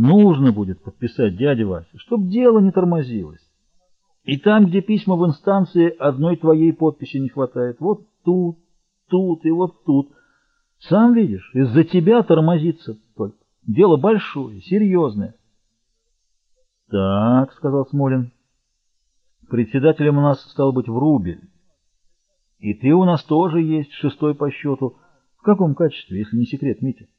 Нужно будет подписать дядя Вася, чтоб дело не тормозилось. И там, где письма в инстанции, одной твоей подписи не хватает. Вот тут, тут и вот тут. Сам видишь, из-за тебя тормозится только. Дело большое, серьезное. — Так, — сказал Смолин, — председателем у нас стал быть Врубель. И ты у нас тоже есть, шестой по счету. В каком качестве, если не секрет, Митя? —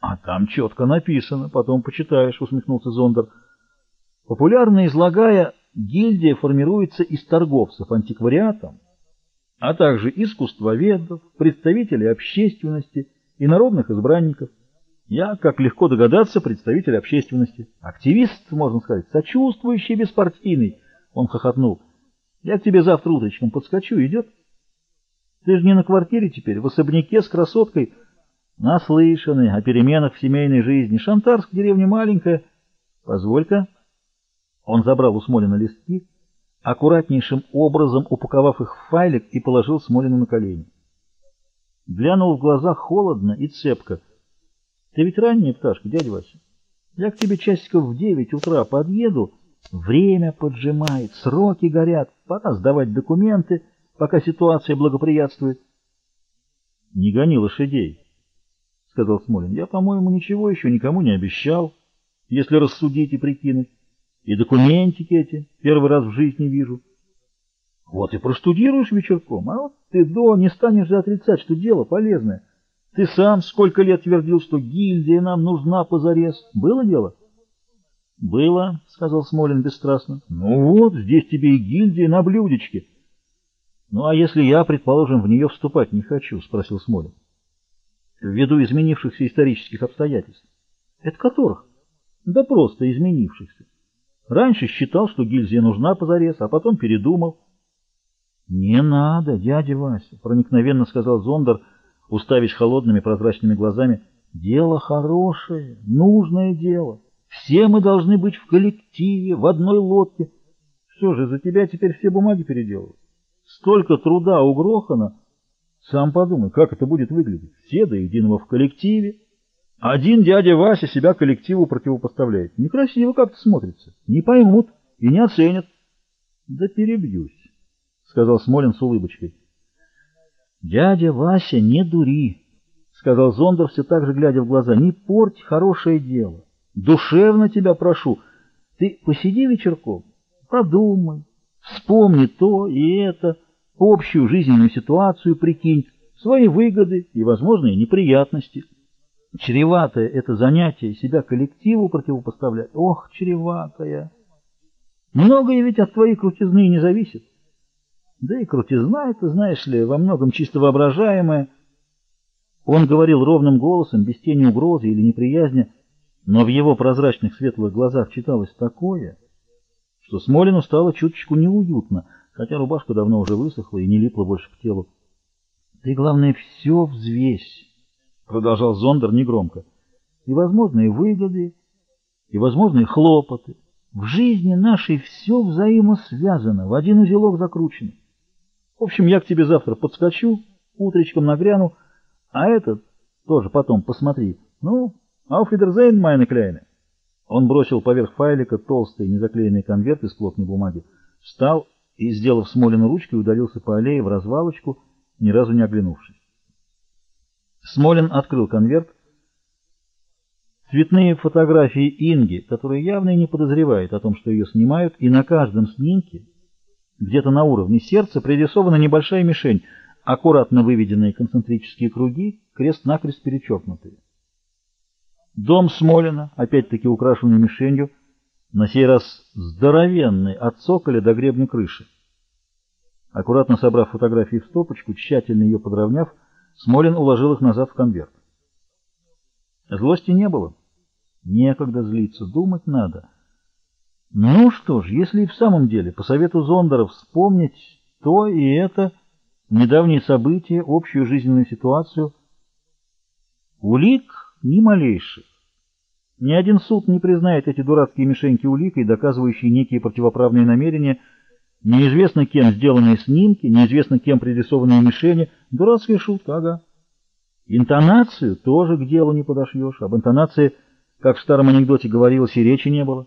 А там четко написано, потом почитаешь, — усмехнулся Зондер. Популярно излагая, гильдия формируется из торговцев антиквариатом, а также искусствоведов, представителей общественности и народных избранников. Я, как легко догадаться, представитель общественности. Активист, можно сказать, сочувствующий, беспартийный. Он хохотнул. Я к тебе завтра утречком подскочу, идет? Ты же не на квартире теперь, в особняке с красоткой. Наслышаны о переменах в семейной жизни. Шантарск, деревня маленькая. Позволь-ка. Он забрал у Смолина листки, аккуратнейшим образом упаковав их в файлик и положил Смолину на колени. Глянул в глаза холодно и цепко. Ты ведь ранняя пташка, дядя Вася. Я к тебе часиков в девять утра подъеду, время поджимает, сроки горят, пора сдавать документы, пока ситуация благоприятствует. — Не гони лошадей, — сказал Смолин. — Я, по-моему, ничего еще никому не обещал, если рассудить и прикинуть. И документики эти первый раз в жизни вижу. Вот и простудируешь вечерком, а вот ты, до, не станешь же отрицать, что дело полезное. Ты сам сколько лет твердил, что гильдия нам нужна позарез. Было дело? — Было, — сказал Смолин бесстрастно. — Ну вот, здесь тебе и гильдия на блюдечке. — Ну а если я, предположим, в нее вступать не хочу? — спросил Смолин. — Ввиду изменившихся исторических обстоятельств. — Это которых? — Да просто изменившихся. Раньше считал, что гильдия нужна позарез, а потом передумал. — Не надо, дядя Вася, — проникновенно сказал Зондер, — уставясь холодными прозрачными глазами. «Дело хорошее, нужное дело. Все мы должны быть в коллективе, в одной лодке. Что же, за тебя теперь все бумаги переделывают? Столько труда угрохано. Сам подумай, как это будет выглядеть. Все до единого в коллективе. Один дядя Вася себя коллективу противопоставляет. Некрасиво как-то смотрится. Не поймут и не оценят. — Да перебьюсь, — сказал Смолин с улыбочкой. «Дядя Вася, не дури!» — сказал Зондер, все так же глядя в глаза. «Не порть хорошее дело. Душевно тебя прошу. Ты посиди вечерком, подумай, вспомни то и это, общую жизненную ситуацию прикинь, свои выгоды и возможные неприятности. Чреватое это занятие себя коллективу противопоставлять. Ох, чреватое! Многое ведь от твоей крутизны не зависит. Да и крутизна это, знаешь ли, во многом чисто воображаемая. Он говорил ровным голосом, без тени угрозы или неприязни, но в его прозрачных светлых глазах читалось такое, что Смолину стало чуточку неуютно, хотя рубашка давно уже высохла и не липла больше к телу. — Ты, главное, все взвесь, — продолжал Зондер негромко, — и возможные выгоды, и возможные хлопоты. В жизни нашей все взаимосвязано, в один узелок закручено. В общем, я к тебе завтра подскочу, утречком нагряну, а этот тоже потом посмотри. Ну, ауфидерзейн, майны кляйны. Он бросил поверх файлика толстый незаклеенный конверт из плотной бумаги, встал и, сделав Смолину ручкой, удалился по аллее в развалочку, ни разу не оглянувшись. Смолин открыл конверт. Цветные фотографии Инги, которая явно и не подозревает о том, что ее снимают, и на каждом снимке где-то на уровне сердца пририсована небольшая мишень, аккуратно выведенные концентрические круги, крест-накрест перечеркнутые. Дом Смолина, опять-таки украшенный мишенью, на сей раз здоровенный, от цоколя до гребня крыши. Аккуратно собрав фотографии в стопочку, тщательно ее подровняв, Смолин уложил их назад в конверт. Злости не было. Некогда злиться, думать надо — ну что ж, если и в самом деле, по совету Зондера, вспомнить то и это, недавние события, общую жизненную ситуацию, улик ни малейших. Ни один суд не признает эти дурацкие мишеньки уликой, доказывающие некие противоправные намерения, неизвестно кем сделанные снимки, неизвестно кем пририсованные мишени. Дурацкая шутка, ага. Интонацию тоже к делу не подошьешь. Об интонации Как в старом анекдоте говорилось, и речи не было.